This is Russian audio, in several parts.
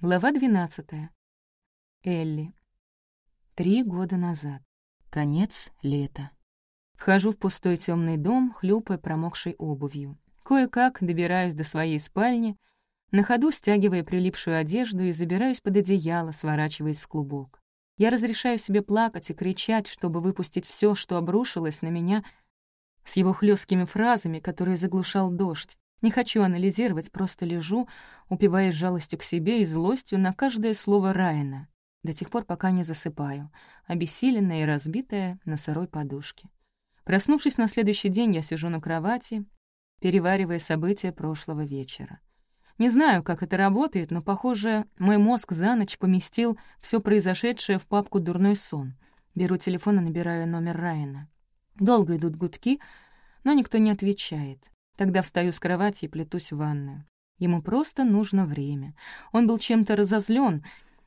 Глава 12. Элли. Три года назад. Конец лета. Вхожу в пустой темный дом, хлюпая промокшей обувью. Кое-как добираюсь до своей спальни, на ходу стягивая прилипшую одежду и забираюсь под одеяло, сворачиваясь в клубок. Я разрешаю себе плакать и кричать, чтобы выпустить все, что обрушилось на меня с его хлесткими фразами, которые заглушал дождь. Не хочу анализировать, просто лежу, упиваясь жалостью к себе и злостью на каждое слово Райана, до тех пор, пока не засыпаю, обессиленная и разбитая на сырой подушке. Проснувшись на следующий день, я сижу на кровати, переваривая события прошлого вечера. Не знаю, как это работает, но, похоже, мой мозг за ночь поместил все произошедшее в папку «Дурной сон». Беру телефон и набираю номер Райана. Долго идут гудки, но никто не отвечает. Тогда встаю с кровати и плетусь в ванную. Ему просто нужно время. Он был чем-то разозлен.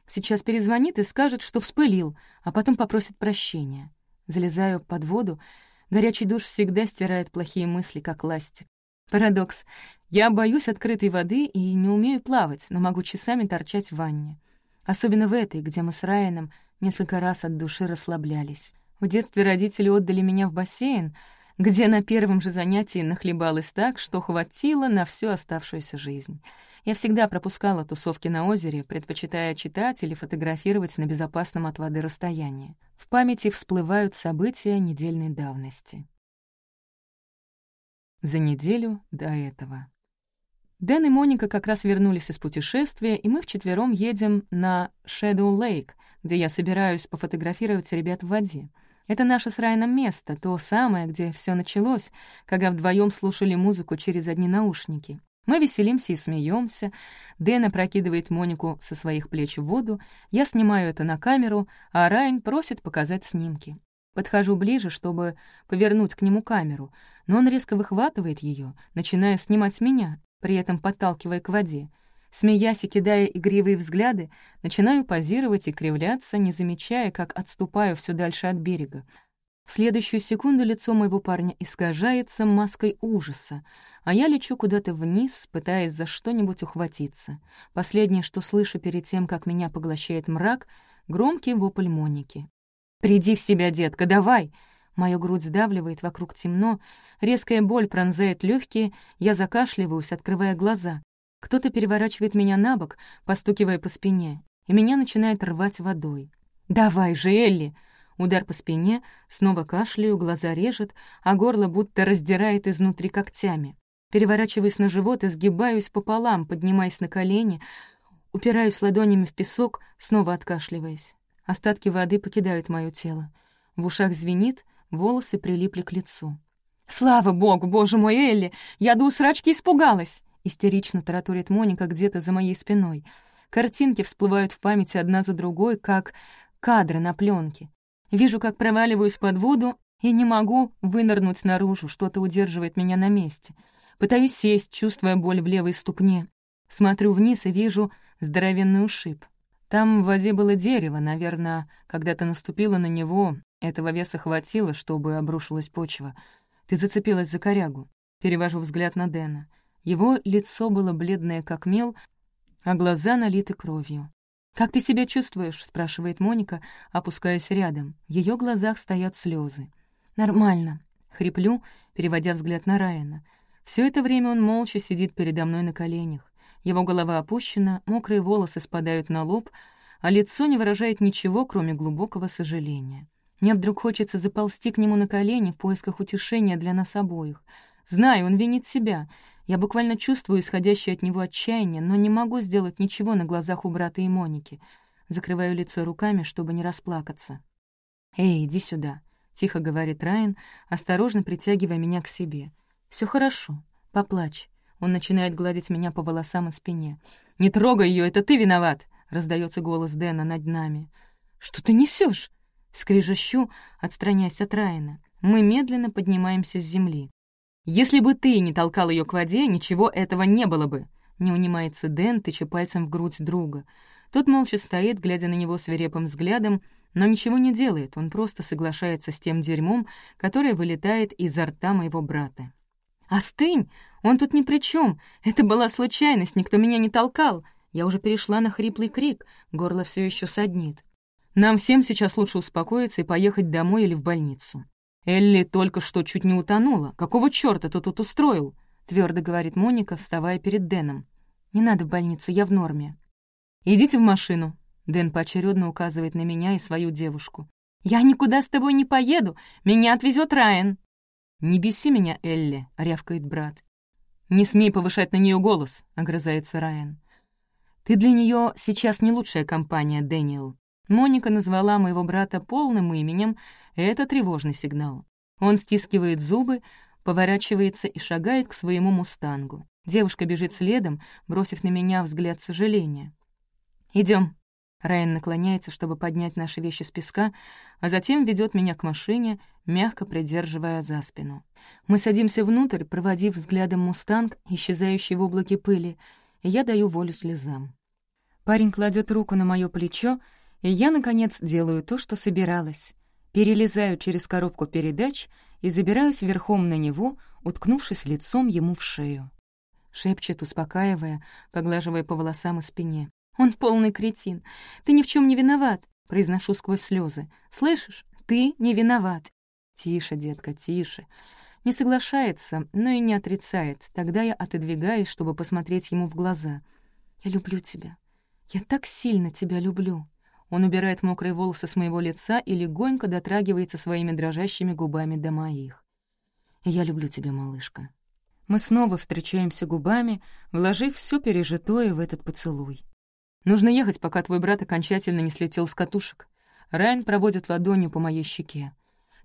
Сейчас перезвонит и скажет, что вспылил, а потом попросит прощения. Залезаю под воду. Горячий душ всегда стирает плохие мысли, как ластик. Парадокс. Я боюсь открытой воды и не умею плавать, но могу часами торчать в ванне. Особенно в этой, где мы с Райаном несколько раз от души расслаблялись. В детстве родители отдали меня в бассейн — где на первом же занятии нахлебалась так, что хватило на всю оставшуюся жизнь. Я всегда пропускала тусовки на озере, предпочитая читать или фотографировать на безопасном от воды расстоянии. В памяти всплывают события недельной давности. За неделю до этого. Дэн и Моника как раз вернулись из путешествия, и мы вчетвером едем на Shadow Lake, где я собираюсь пофотографировать ребят в воде. Это наше с Райаном место, то самое, где все началось, когда вдвоем слушали музыку через одни наушники. Мы веселимся и смеемся. Дэн опрокидывает Монику со своих плеч в воду, я снимаю это на камеру, а Райан просит показать снимки. Подхожу ближе, чтобы повернуть к нему камеру, но он резко выхватывает ее, начиная снимать меня, при этом подталкивая к воде. Смеясь и кидая игривые взгляды, начинаю позировать и кривляться, не замечая, как отступаю все дальше от берега. В следующую секунду лицо моего парня искажается маской ужаса, а я лечу куда-то вниз, пытаясь за что-нибудь ухватиться. Последнее, что слышу перед тем, как меня поглощает мрак, — громкий вопль Моники. «Приди в себя, детка, давай!» Моя грудь сдавливает, вокруг темно, резкая боль пронзает легкие, я закашливаюсь, открывая глаза. Кто-то переворачивает меня на бок, постукивая по спине, и меня начинает рвать водой. «Давай же, Элли!» Удар по спине, снова кашляю, глаза режет, а горло будто раздирает изнутри когтями. Переворачиваюсь на живот и сгибаюсь пополам, поднимаясь на колени, упираюсь ладонями в песок, снова откашливаясь. Остатки воды покидают мое тело. В ушах звенит, волосы прилипли к лицу. «Слава богу, боже мой, Элли! Я до усрачки испугалась!» — истерично тараторит Моника где-то за моей спиной. Картинки всплывают в памяти одна за другой, как кадры на пленке. Вижу, как проваливаюсь под воду и не могу вынырнуть наружу, что-то удерживает меня на месте. Пытаюсь сесть, чувствуя боль в левой ступне. Смотрю вниз и вижу здоровенный ушиб. Там в воде было дерево, наверное, когда ты наступила на него, этого веса хватило, чтобы обрушилась почва. Ты зацепилась за корягу. Перевожу взгляд на Дэна. Его лицо было бледное, как мел, а глаза налиты кровью. «Как ты себя чувствуешь?» — спрашивает Моника, опускаясь рядом. В её глазах стоят слезы. «Нормально», — хриплю, переводя взгляд на Райана. Все это время он молча сидит передо мной на коленях. Его голова опущена, мокрые волосы спадают на лоб, а лицо не выражает ничего, кроме глубокого сожаления. Мне вдруг хочется заползти к нему на колени в поисках утешения для нас обоих. Знаю, он винит себя — я буквально чувствую исходящее от него отчаяние, но не могу сделать ничего на глазах у брата и Моники. Закрываю лицо руками, чтобы не расплакаться. «Эй, иди сюда», — тихо говорит Райан, осторожно притягивая меня к себе. Все хорошо, поплачь». Он начинает гладить меня по волосам и спине. «Не трогай ее, это ты виноват!» — раздается голос Дэна над нами. «Что ты несешь? скрижащу, отстраняясь от Райана. Мы медленно поднимаемся с земли. «Если бы ты не толкал ее к воде, ничего этого не было бы», — не унимается Дэн, тыча пальцем в грудь друга. Тот молча стоит, глядя на него свирепым взглядом, но ничего не делает, он просто соглашается с тем дерьмом, которое вылетает изо рта моего брата. «Остынь! Он тут ни при чем. Это была случайность, никто меня не толкал!» Я уже перешла на хриплый крик, горло все еще саднит. Нам всем сейчас лучше успокоиться и поехать домой или в больницу. Элли только что чуть не утонула. Какого чёрта ты тут устроил? Твердо говорит Моника, вставая перед Дэном. Не надо в больницу, я в норме. Идите в машину. Дэн поочередно указывает на меня и свою девушку. «Я никуда с тобой не поеду, меня отвезет Райан». «Не беси меня, Элли», — рявкает брат. «Не смей повышать на нее голос», — огрызается Райан. «Ты для нее сейчас не лучшая компания, Дэниел». Моника назвала моего брата полным именем, это тревожный сигнал. Он стискивает зубы, поворачивается и шагает к своему мустангу. Девушка бежит следом, бросив на меня взгляд сожаления. Идем. Райан наклоняется, чтобы поднять наши вещи с песка, а затем ведет меня к машине, мягко придерживая за спину. Мы садимся внутрь, проводив взглядом мустанг, исчезающий в облаке пыли, и я даю волю слезам. Парень кладет руку на мое плечо, и я, наконец, делаю то, что собиралась. Перелезаю через коробку передач и забираюсь верхом на него, уткнувшись лицом ему в шею. Шепчет, успокаивая, поглаживая по волосам и спине. «Он полный кретин. Ты ни в чем не виноват», — произношу сквозь слезы. «Слышишь? Ты не виноват». «Тише, детка, тише». Не соглашается, но и не отрицает. Тогда я отодвигаюсь, чтобы посмотреть ему в глаза. «Я люблю тебя. Я так сильно тебя люблю». Он убирает мокрые волосы с моего лица и легонько дотрагивается своими дрожащими губами до моих. «Я люблю тебя, малышка». Мы снова встречаемся губами, вложив все пережитое в этот поцелуй. Нужно ехать, пока твой брат окончательно не слетел с катушек. Райан проводит ладонью по моей щеке.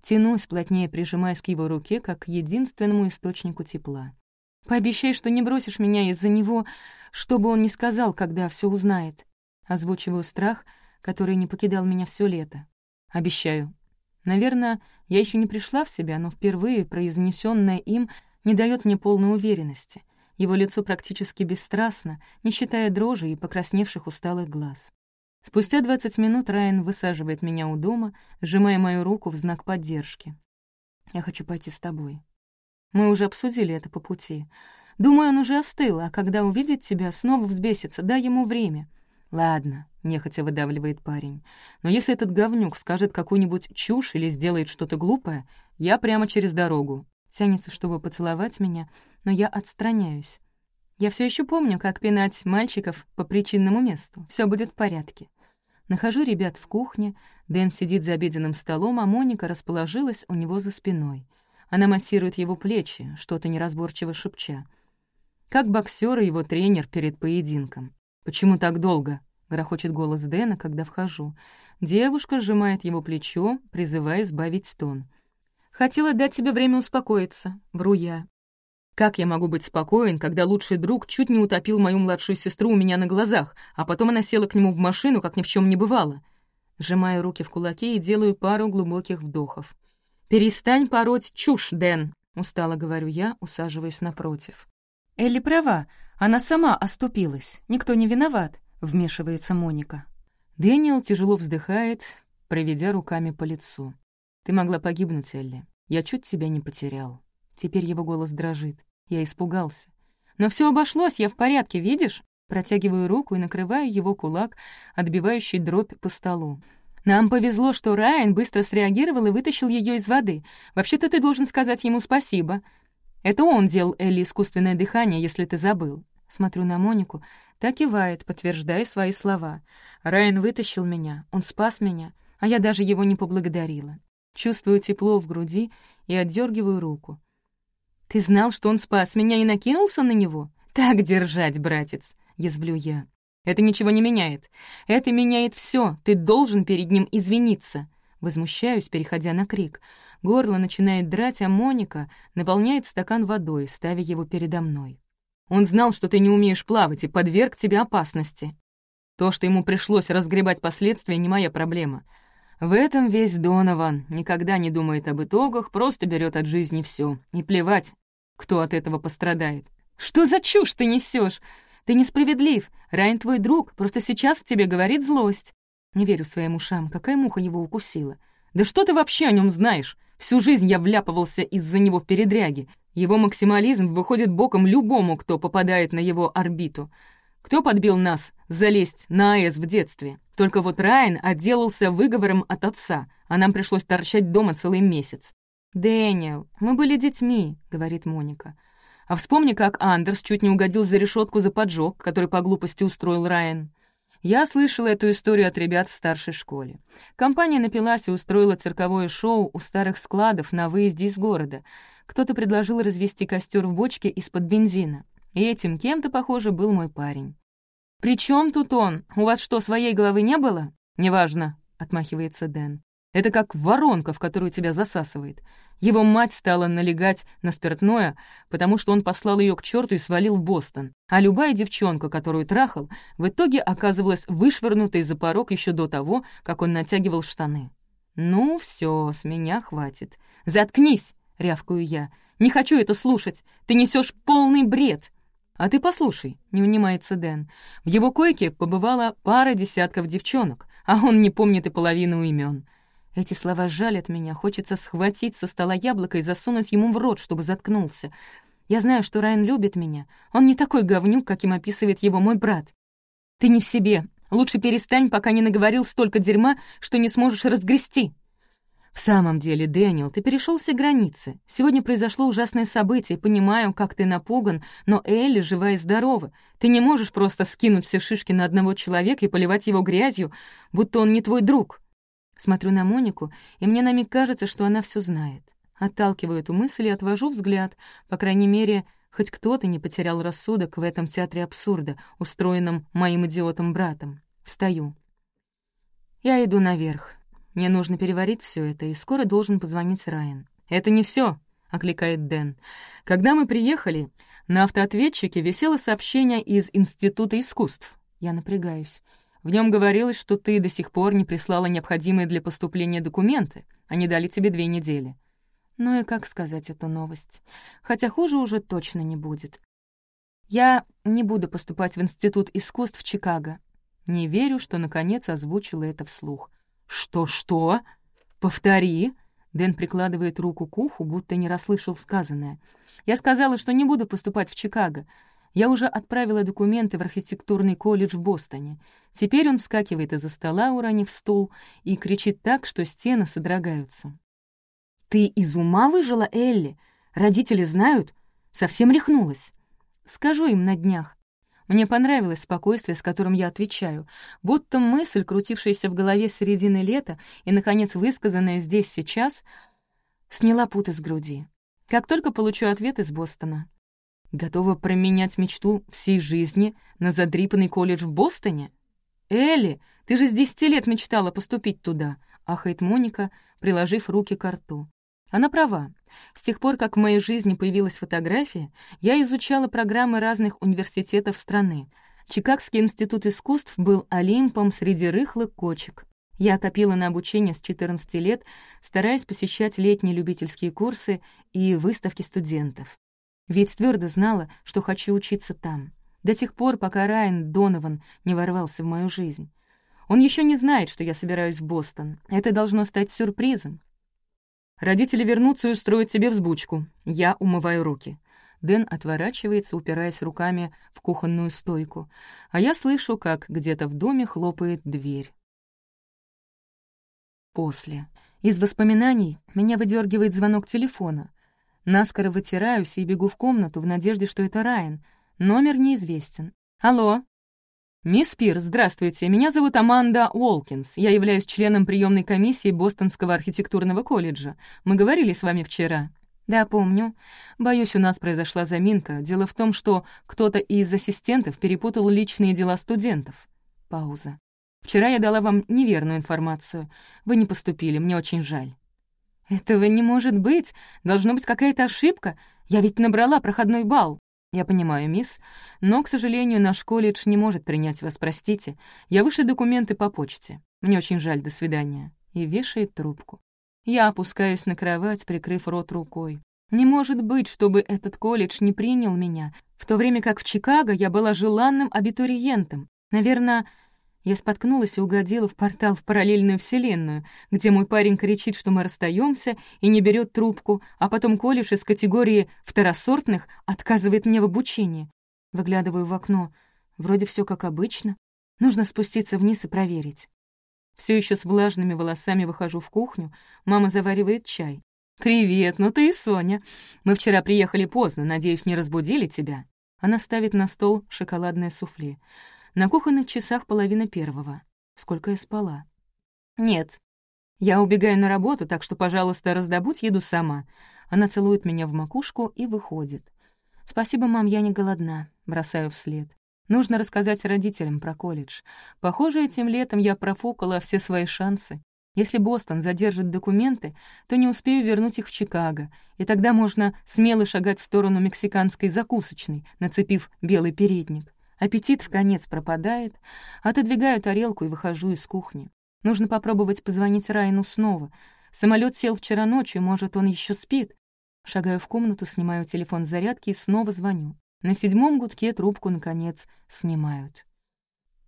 Тянусь, плотнее прижимаясь к его руке, как к единственному источнику тепла. «Пообещай, что не бросишь меня из-за него, что бы он ни сказал, когда все узнает». Озвучиваю страх, который не покидал меня все лето. «Обещаю». Наверное, я еще не пришла в себя, но впервые произнесенное им не дает мне полной уверенности. Его лицо практически бесстрастно, не считая дрожи и покрасневших усталых глаз. Спустя 20 минут Райан высаживает меня у дома, сжимая мою руку в знак поддержки. «Я хочу пойти с тобой». Мы уже обсудили это по пути. Думаю, он уже остыл, а когда увидит тебя, снова взбесится, дай ему время. «Ладно», — нехотя выдавливает парень, «но если этот говнюк скажет какую-нибудь чушь или сделает что-то глупое, я прямо через дорогу». Тянется, чтобы поцеловать меня, но я отстраняюсь. Я все еще помню, как пинать мальчиков по причинному месту. Все будет в порядке. Нахожу ребят в кухне, Дэн сидит за обеденным столом, а Моника расположилась у него за спиной. Она массирует его плечи, что-то неразборчиво шепча. Как боксер и его тренер перед поединком. «Почему так долго?» — грохочет голос Дэна, когда вхожу. Девушка сжимает его плечо, призывая сбавить тон. «Хотела дать тебе время успокоиться», — вру я. Как я могу быть спокоен, когда лучший друг чуть не утопил мою младшую сестру у меня на глазах, а потом она села к нему в машину, как ни в чем не бывало? Сжимаю руки в кулаки и делаю пару глубоких вдохов. «Перестань пороть чушь, Дэн», — устало говорю я, усаживаясь напротив. «Элли права, она сама оступилась, никто не виноват», — вмешивается Моника. Дэниел тяжело вздыхает, проведя руками по лицу. «Ты могла погибнуть, Элли. Я чуть тебя не потерял». Теперь его голос дрожит. Я испугался. «Но все обошлось, я в порядке, видишь?» Протягиваю руку и накрываю его кулак, отбивающий дробь по столу. «Нам повезло, что Райан быстро среагировал и вытащил ее из воды. Вообще-то ты должен сказать ему спасибо. Это он делал Элли искусственное дыхание, если ты забыл». Смотрю на Монику, так кивает, подтверждая свои слова. Райан вытащил меня, он спас меня, а я даже его не поблагодарила. Чувствую тепло в груди и отдергиваю руку. «Ты знал, что он спас меня и накинулся на него? Так держать, братец!» — язвлю я. «Это ничего не меняет. Это меняет все. Ты должен перед ним извиниться!» Возмущаюсь, переходя на крик. Горло начинает драть, а Моника наполняет стакан водой, ставя его передо мной. «Он знал, что ты не умеешь плавать и подверг тебе опасности. То, что ему пришлось разгребать последствия, не моя проблема. В этом весь Донован. Никогда не думает об итогах, просто берет от жизни все. И плевать, кто от этого пострадает. «Что за чушь ты несешь? Ты несправедлив. Райан твой друг, просто сейчас в тебе говорит злость». Не верю своим ушам, какая муха его укусила. «Да что ты вообще о нем знаешь? Всю жизнь я вляпывался из-за него в передряги. Его максимализм выходит боком любому, кто попадает на его орбиту. Кто подбил нас залезть на АЭС в детстве? Только вот Райан отделался выговором от отца, а нам пришлось торчать дома целый месяц. «Дэниел, мы были детьми», — говорит Моника. А вспомни, как Андерс чуть не угодил за решетку за поджог, который по глупости устроил Райан. Я слышала эту историю от ребят в старшей школе. Компания напилась и устроила цирковое шоу у старых складов на выезде из города. Кто-то предложил развести костер в бочке из-под бензина. И этим кем-то, похоже, был мой парень. «При тут он? У вас что, своей головы не было?» «Неважно», — отмахивается Дэн. «Это как воронка, в которую тебя засасывает. Его мать стала налегать на спиртное, потому что он послал ее к черту и свалил в Бостон. А любая девчонка, которую трахал, в итоге оказывалась вышвырнутой за порог еще до того, как он натягивал штаны. «Ну все, с меня хватит. Заткнись!» — рявкаю я. «Не хочу это слушать. Ты несешь полный бред!» «А ты послушай», — не унимается Дэн. «В его койке побывала пара десятков девчонок, а он не помнит и половину имен. Эти слова жалят меня, хочется схватить со стола яблоко и засунуть ему в рот, чтобы заткнулся. Я знаю, что Райан любит меня. Он не такой говнюк, каким описывает его мой брат. Ты не в себе. Лучше перестань, пока не наговорил столько дерьма, что не сможешь разгрести. В самом деле, Дэниел, ты перешел все границы. Сегодня произошло ужасное событие, понимаю, как ты напуган, но Элли жива и здорова. Ты не можешь просто скинуть все шишки на одного человека и поливать его грязью, будто он не твой друг. Смотрю на Монику, и мне на миг кажется, что она все знает. Отталкиваю эту мысль и отвожу взгляд. По крайней мере, хоть кто-то не потерял рассудок в этом театре абсурда, устроенном моим идиотом-братом. Встаю. Я иду наверх. Мне нужно переварить все это, и скоро должен позвонить Райан. «Это не все, окликает Дэн. «Когда мы приехали, на автоответчике висело сообщение из Института искусств. Я напрягаюсь. В нем говорилось, что ты до сих пор не прислала необходимые для поступления документы. Они дали тебе две недели. Ну и как сказать эту новость? Хотя хуже уже точно не будет. Я не буду поступать в Институт искусств Чикаго. Не верю, что наконец озвучила это вслух. «Что-что? Повтори!» Дэн прикладывает руку к уху, будто не расслышал сказанное. «Я сказала, что не буду поступать в Чикаго. Я уже отправила документы в архитектурный колледж в Бостоне. Теперь он вскакивает из-за стола, уронив стул, и кричит так, что стены содрогаются. «Ты из ума выжила, Элли? Родители знают? Совсем рехнулась. Скажу им на днях. Мне понравилось спокойствие, с которым я отвечаю, будто мысль, крутившаяся в голове с середины лета и, наконец, высказанная здесь сейчас, сняла пут из груди. Как только получу ответ из Бостона, Готова променять мечту всей жизни на задрипанный колледж в Бостоне? «Элли, ты же с десяти лет мечтала поступить туда», — ахает Моника, приложив руки к рту. Она права. С тех пор, как в моей жизни появилась фотография, я изучала программы разных университетов страны. Чикагский институт искусств был олимпом среди рыхлых кочек. Я копила на обучение с 14 лет, стараясь посещать летние любительские курсы и выставки студентов. Ведь твердо знала, что хочу учиться там. До тех пор, пока Райан Донован не ворвался в мою жизнь. Он еще не знает, что я собираюсь в Бостон. Это должно стать сюрпризом. Родители вернутся и устроят себе взбучку. Я умываю руки. Дэн отворачивается, упираясь руками в кухонную стойку, а я слышу, как где-то в доме хлопает дверь. После. Из воспоминаний меня выдергивает звонок телефона. Наскоро вытираюсь и бегу в комнату в надежде, что это Райан. Номер неизвестен. «Алло?» «Мисс Пир, здравствуйте. Меня зовут Аманда Уолкинс. Я являюсь членом приемной комиссии Бостонского архитектурного колледжа. Мы говорили с вами вчера». «Да, помню. Боюсь, у нас произошла заминка. Дело в том, что кто-то из ассистентов перепутал личные дела студентов». Пауза. «Вчера я дала вам неверную информацию. Вы не поступили, мне очень жаль». «Этого не может быть! Должна быть какая-то ошибка! Я ведь набрала проходной балл!» «Я понимаю, мисс, но, к сожалению, наш колледж не может принять вас, простите. Я вышлю документы по почте. Мне очень жаль, до свидания». И вешает трубку. Я опускаюсь на кровать, прикрыв рот рукой. Не может быть, чтобы этот колледж не принял меня, в то время как в Чикаго я была желанным абитуриентом. Наверное, я споткнулась и угодила в портал в параллельную вселенную, где мой парень кричит, что мы расстаемся и не берет трубку, а потом колледж из категории «второсортных» отказывает мне в обучении. Выглядываю в окно. Вроде все как обычно. Нужно спуститься вниз и проверить. Все еще с влажными волосами выхожу в кухню. Мама заваривает чай. «Привет, ну ты и Соня. Мы вчера приехали поздно, надеюсь, не разбудили тебя?» Она ставит на стол шоколадное суфле. На кухонных часах половина первого. Сколько я спала? «Нет. Я убегаю на работу, так что, пожалуйста, раздобудь еду сама». Она целует меня в макушку и выходит. «Спасибо, мам, я не голодна», — бросаю вслед. Нужно рассказать родителям про колледж. Похоже, этим летом я профукала все свои шансы. Если Бостон задержит документы, то не успею вернуть их в Чикаго, и тогда можно смело шагать в сторону мексиканской закусочной, нацепив белый передник. Аппетит в конец пропадает, отодвигаю тарелку и выхожу из кухни. Нужно попробовать позвонить Райну снова. Самолет сел вчера ночью, может, он еще спит. Шагаю в комнату, снимаю телефон с зарядки и снова звоню. На седьмом гудке трубку, наконец, снимают.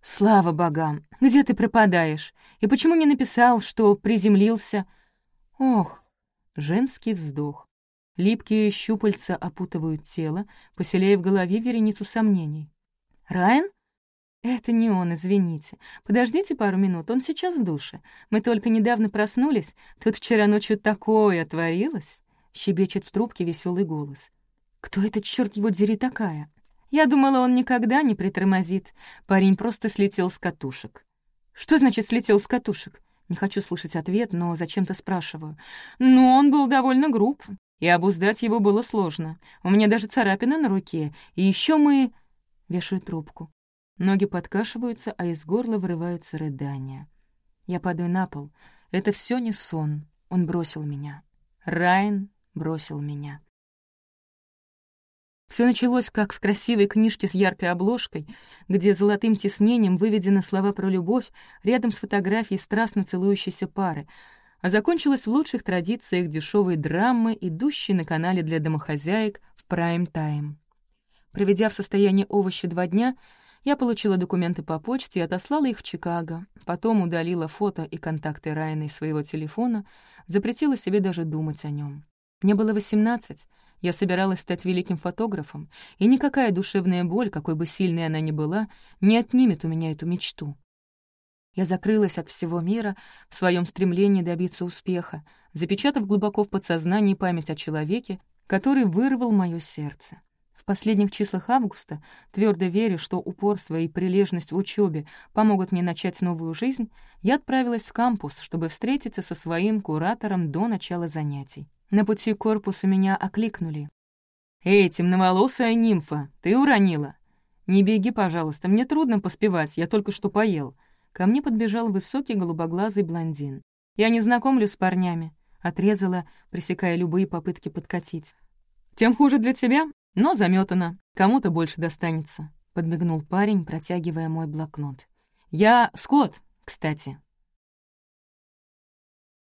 «Слава богам! Где ты пропадаешь? И почему не написал, что приземлился?» «Ох!» — женский вздох. Липкие щупальца опутывают тело, поселяя в голове вереницу сомнений. «Райан?» «Это не он, извините. Подождите пару минут, он сейчас в душе. Мы только недавно проснулись. Тут вчера ночью такое творилось!» — щебечет в трубке веселый голос. Кто этот черт его дери такая? Я думала, он никогда не притормозит. Парень просто слетел с катушек. Что значит «слетел с катушек»? Не хочу слышать ответ, но зачем-то спрашиваю. Ну, он был довольно груб, и обуздать его было сложно. У меня даже царапина на руке, и еще мы... Вешаю трубку. Ноги подкашиваются, а из горла вырываются рыдания. Я падаю на пол. Это все не сон. Он бросил меня. Райан бросил меня. Все началось, как в красивой книжке с яркой обложкой, где золотым тиснением выведены слова про любовь рядом с фотографией страстно целующейся пары, а закончилось в лучших традициях дешевой драмы, идущей на канале для домохозяек в прайм-тайм. Проведя в состоянии овощи два дня, я получила документы по почте и отослала их в Чикаго, потом удалила фото и контакты Райана из своего телефона, запретила себе даже думать о нем. Мне было восемнадцать, я собиралась стать великим фотографом, и никакая душевная боль, какой бы сильной она ни была, не отнимет у меня эту мечту. Я закрылась от всего мира в своем стремлении добиться успеха, запечатав глубоко в подсознании память о человеке, который вырвал мое сердце. В последних числах августа, твердо веря, что упорство и прилежность в учебе помогут мне начать новую жизнь, я отправилась в кампус, чтобы встретиться со своим куратором до начала занятий. На пути к корпусу меня окликнули. «Эй, темноволосая нимфа, ты уронила!» «Не беги, пожалуйста, мне трудно поспевать, я только что поел». Ко мне подбежал высокий голубоглазый блондин. «Я не знакомлю с парнями», — отрезала, пресекая любые попытки подкатить. «Тем хуже для тебя, но заметано. Кому-то больше достанется», — подмигнул парень, протягивая мой блокнот. «Я Скотт, кстати».